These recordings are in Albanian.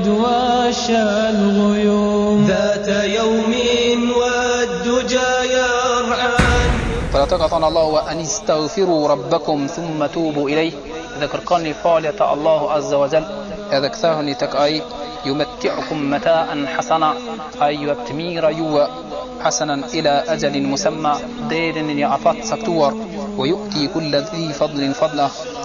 قد واشى الغيوم ذات يوم والدجى يرعان فلا تقطعنا الله وأن استغفروا ربكم ثم توبوا إليه إذا كرقاني فعلية الله عز وجل إذا كثاهني تكأي يمتعكم متاء حسنا أي يبتمير يوى حسنا إلى أجل مسمى دير يعفت سكتور ويؤتي كل ذي فضل فضله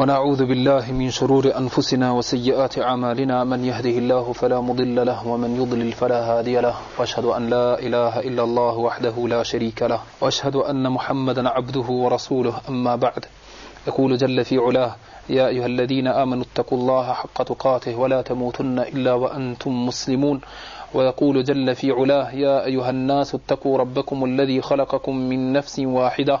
ونعوذ بالله من شرور أنفسنا وسيئات أعمالنا من يهده الله فلا مضل له ومن يضلل فلا هادي له وأشهد أن لا إله إلا الله وحده لا شريك له وأشهد أن محمدا عبده ورسوله أما بعد يقول جل في علاه يا أيها الذين آمنوا اتقوا الله حق تقاته ولا تموتن إلا وأنتم مسلمون ويقول جل في علاه يا أيها الناس اتقوا ربكم الذي خلقكم من نفس واحدة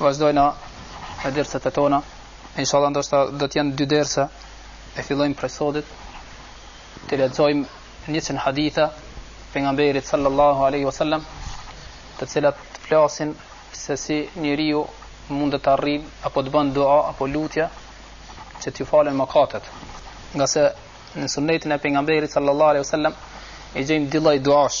Vazhdojmë me derset e tona. Inshallah ndoshta do të jenë dy derse. E fillojmë prej sodit. Të lexojmë 100 hadithe pejgamberit sallallahu alaihi wasallam, të cilat flasin se si njeriu mund të arrijë apo të bën dua apo lutje që t'ju falen mëkatet. Ngase në sunnetin e pejgamberit sallallahu alaihi wasallam e gjejmë dy lloj duash.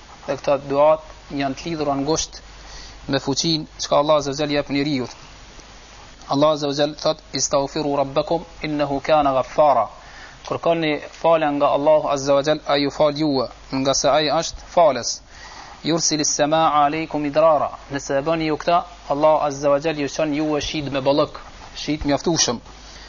dhe këta duat janë të lidhura ngushtë me fuqinë çka Allahu azza wa jall i jep njeriut. Allah azza wa jall thot istaghfiru rabbakum innahu kana ghaffara. Kërkoni falje nga Allahu azza wa jall ai ju fal juve, ngase ai është falës. Yursil as-samaa alaykum midrara. Nëse e bëni ju këta, Allah azza wa jall ju çon ju shi me bollëk, shi të mjaftueshëm.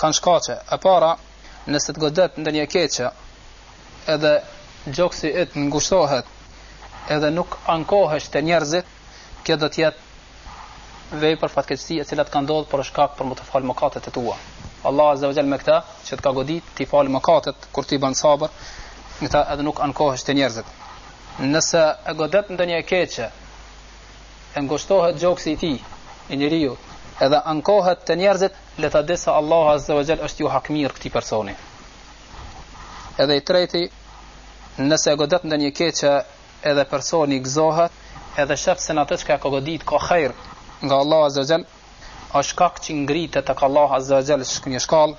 kanë shkaqe. E para, nëse të godet ndonjë e keqe, edhe gjoksi yt ngushtohet, edhe nuk ankohesh te njerëzit, kjo do të jetë vepër fatkeqësi e cila të ka ndodhur për shkak për me t'u falë mëkatet e tua. Allah azza wa jall me këtë që të ka godit t'i fal mëkatet kur ti ban sabër, me ta edhe nuk ankohesh te njerëzit. Nëse e godet ndonjë e keqe, e ngushtohet gjoksi i tij i njeriu edhe ankohet te njerëzit le ta di se Allahu azza wa jall është iu hakmerr këtij personi edhe i treti nëse e godet ndonjë e keqe edhe personi gëzohet edhe shef se në atë çka e ka godit ka hajr nga Allahu azza wa jall është shkak që ngritet tek Allahu azza wa jall tek një shkallë,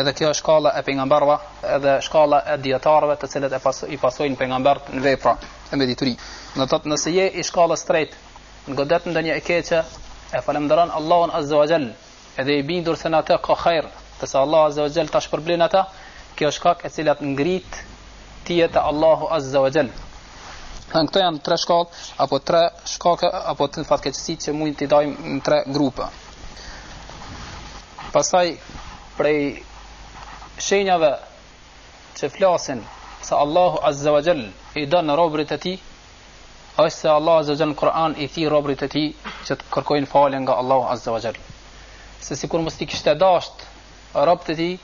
edhe kjo është shkalla e pejgamberëve, edhe shkalla e dijetarëve të cilët e pas, i pasojnë pejgambert në vepra e me dituri. Do thotë nëse je i shkallës tretë, t'godet ndonjë e keqe, e falënderon Allahun azza wa jall, edhe je i bindur se në atë ka hajr, se Allahu azza wa jall ta shpërblen atë, kjo është shkak e cila të ngrit Ty te Allahu Azza wa Jall. Pra këto janë tre shkallë apo tre shkaqe apo të fatkeqësitë që mund t'i dajmë në tre grupe. Pastaj prej shenjave që flasin se Allahu Azza wa Jall i don robërit e tij është se Allahu Azza wa Jall në Kur'an i thirr robërit e tij që të kërkojnë falje nga Allahu Azza wa Jall. Se sikur mos t'i kishte dashtë robët e tij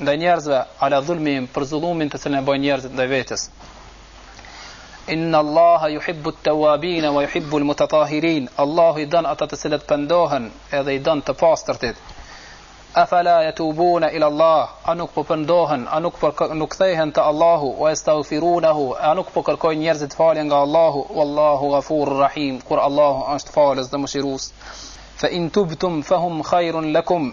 ndaj njerëzve ala dhulmihim për zullumin të cilin e bëjnë njerëzit ndaj vetes Inna Allaha yuhibbu at-tawabin wa yuhibbu al-mutatahirin Allahu i don ata të cilët pendohen edhe i don të pastërtit Afala yatubuna ila Allah a nuk po pendohen a nuk kthehen te Allahu wa yastaghfirunahu a nuk po kërkojnë njerëzit falje nga Allahu wallahu ghafurur rahim kur Allahu është falës dhe mëshirues fa in tubtum fahuwa khairun lakum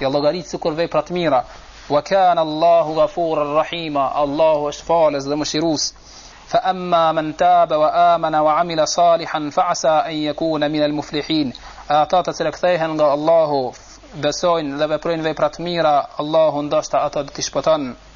ja llogarit sikur vepra të mira. Wa kana Allahu ghafuran rahima, Allahu është falës dhe mëshirues. Fa amma man taba wa amana wa amila salihan fa asa an yakuna min al-muflihin. Ata të cilët kthehen nga Allahu, besojnë dhe veprojnë vepra të mira, Allahu ndoshta ata do t'i shpëton.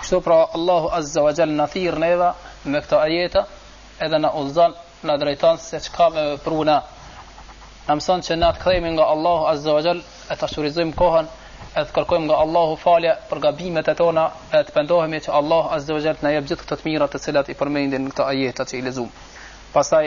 Kështu pra Allahu Azza wa Jall na thirr neve me këto ajete edhe na udhëzon, na drejton se çka me vepru na. Na mëson që na të kthehemi nga Allahu Azza wa Jall e ta shfrytëzojmë kohën e të kërkojmë nga Allahu falje për gabimet e tona e të pendohemi që Allahu Azza wa Jall të na jep gjithë këto të mira të cilat i përmendin në këto ajete që i lexuam. Pastaj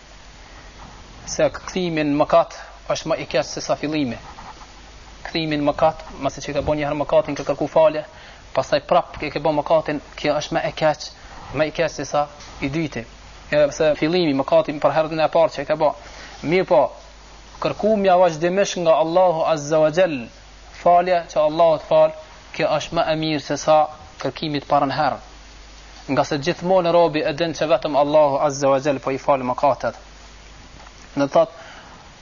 se kthimi në mëkat është më i keq se sa fillimi. Kthimi në mëkat, pasi që ke bën një herë mëkatin ke kërku falje, pastaj prap e ke bën mëkatin, kjo është më e keq, më i keq se sa i dyti. Edhe pse fillimi mëkatin për herën e parë që ke bën. Mirëpo, kërkimi vazhdimisht nga Allahu Azza wa Jall Falja që Allahu t'fal, kjo është më e mirë se sa kërkimi të parën herë. Ngase gjithmonë robi e din që vetëm Allahu Azza wa Jall po i fal mëkatet. Në thot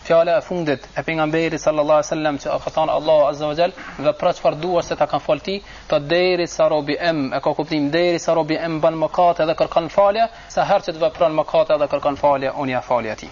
fjala e fundit e pejgamberit sallallahu alaihi wasallam që e thotë Allahu Azza wa Jall, vepro çfarë duash se ta kam fal ty, thotë derisa robi em e ka kuptim derisa robi em bën mëkate dhe kërkon falje, sa herë që të vepron mëkate dhe kërkon falje, unë ja fali atij.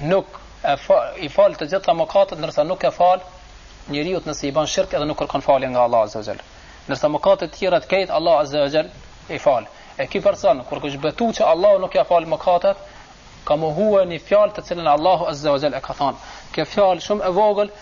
nuk e fa, i fal të gjitha mëkatet ndërsa nuk ja fal njeriut nëse i bën shirk edhe nuk kërkon falje nga Allahu azza wa jall. Ndërsa mëkatet e tjera t'krejt Allahu azza wa jall i fal. E ky person kur u kish betu që Allahu nuk ia fal mëkatet, ka mohuar një fjalë të cilën Allahu azza wa jall e ka thënë. Kjo fjalë shumë e vogël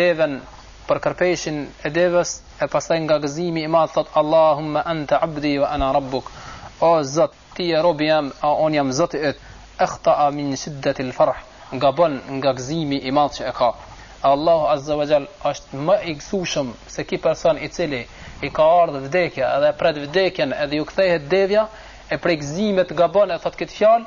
devën për kërpeshin e devës e pastaj nga gëzimi i madh thotë Allahumme ente abdi wa ana rabbuk o zot ti je robi jem e unë jam zoti yt akhta'a min shiddetil farh gabon nga gëzimi i madh që e ka Allahu azza wa jall është më i gëzushëm se ki person i cili i ka ardhë vdekja edhe e pret vdekjen edhe ju kthehet deveja e prej gëzimit gabon e thotë këtë fjalë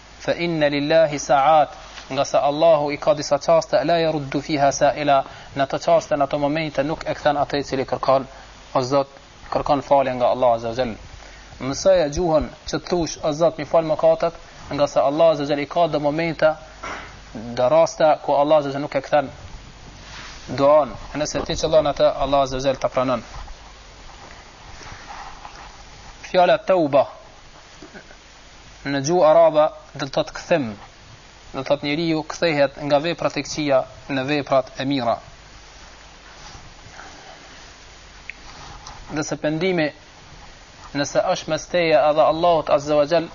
Fe inne lillahi sa'at, ngase Allahu i ka disa çaste, la yeruddu fiha sa'ila, në ato çaste, në ato momente nuk e kthen atë i cili kërkon, o Zot, kërkon falje nga Allahu azza wa jall. Mësoje gjuhën që të thush, o Zot, m'i fal mëkatet, ngase Allahu azza wa jall i ka do momente, do raste ku Allahu azza wa jall nuk e kthen duan, e nëse ti qëllon atë, Allahu azza wa jall ta pranon. Fjala tauba Në gjuhë arabe do të thotë kthim, do të thotë njeriu kthehet nga veprat e këqija në veprat e mira. Dhe se pendimi nëse është mes teje edhe Allahut Azza wa Jall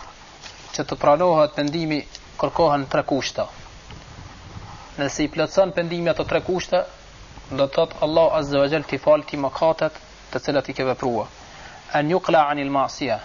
që të pranohet pendimi kërkohen tre kushte. Nëse i plotëson pendimi ato tre kushte, do të thotë Allahu Azza wa Jall t'i fal ty mëkatet të cilat i ke vepruar. An yuqli'a anil ma'siyah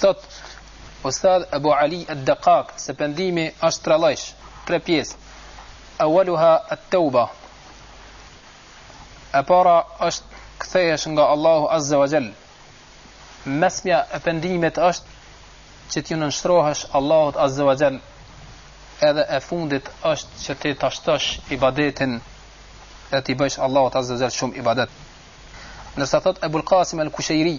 Thot Ustad Abu Ali Ad-Daqaq se pendimi është tre llojsh, tre pjesë. Awaluha at-tauba. E para është kthehesh nga Allahu Azza wa Jall. Mesmja e pendimit është që t'i nënshtrohesh Allahut Azza wa Jall. Edhe e fundit është që ti ta shtosh ibadetin dhe t'i bësh Allahut Azza wa Jall shumë ibadet. Ndërsa thot Abu Qasim Al-Kushairi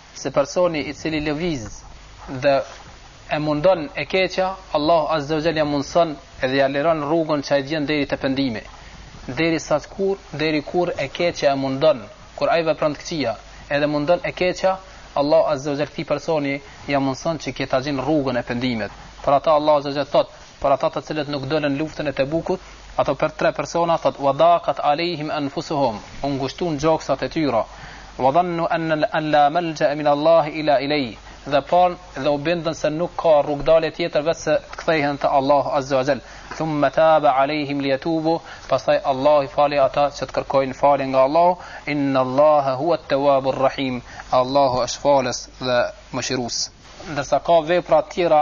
se personi i cili lëviz dhe e mundon e keqja, Allahu azze o xhel ia mundëson dhe ia liron rrugën që ai gjen deri te pendimi, derisa kur, deri kur e keqja e mundon, kur ai vepron të këqija, edhe mundon e keqja, Allahu azze o xhel këtij personi ia mundëson që ky ta gjen rrugën e pendimit, për ata Allahu azze o xhel thotë, për ata të cilët nuk dolën në luftën e Tebukut, ata për tre persona thotë, wa daqat alejhim enfusuhum, u ngushtuan gjoksat e tyre, wa dhannu an la malja'a min Allahi illa ilejh, dhe panë dhe u bindën se nuk ka rrugëdalje tjetër veç se të kthehen te Allahu azze wa xhell, thumma taba alejhim lijetubu, pastaj Allahu i fali ata që të kërkojnë falje nga Allahu, inna Allahe huwa tewabu rrahim, Allahu është Falës dhe Mëshirues. Ndërsa ka vepra të tjera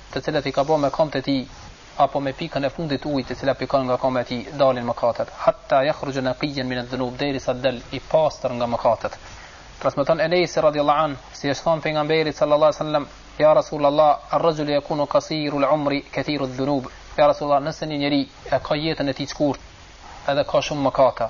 të cilat i ka ba me këmbët e tij, apo me pikën e fundit të ujit e cila pikon nga këmbët e tij, dalin mëkatet, hatta yakhruj naqiyan min adh-dhunub, derisa del i pastër nga mëkatet. Transmeton Enesi radhiyallahu anhu se i është thënë Pejgamberit sallallahu alejhi ve sellem, Ya Rasulallah, ar-rajulu yakunu qasiral 'umri, kathiru adh-dhunub, Ya Rasulallah, nëse një njeri e ka jetën e tij të shkurtë, edhe ka shumë mëkate,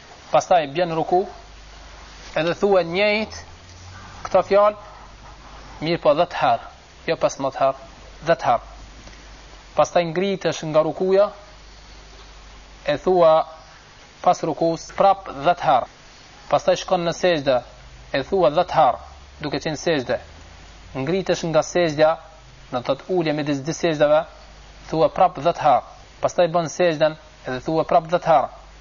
pastaj bjen ruku edhe thua njëjt këto fjalë mirë po 10 herë jo 15 herë 10 herë pastaj ngritesh nga rukuja e thua pas rukusë prap 10 herë pastaj shkon në sexhde e thua 10 herë duke qenë në sexhde ngritesh nga sexhdja do të thotë ulje midis dy sexhdeve thua prap 10 herë pastaj bën sexhden edhe thua prap 10 herë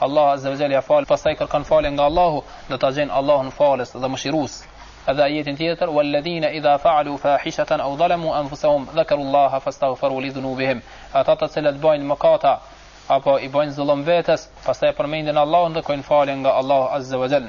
Allahu azze wa xhel ja fal pastaj kërkon falje nga Allahu do ta gjen Allahun falës dhe mëshirues edhe ajetin tjetër walladhina idha fa'alu fahishatan aw zalamu anfusahum dhakaru Allaha fastaghfaru li dhunubihim ata të cilët bëjnë mëkata apo i bëjnë zullum vetes pastaj e përmendin Allahun dhe kërkojnë falje nga Allahu azze wa xhel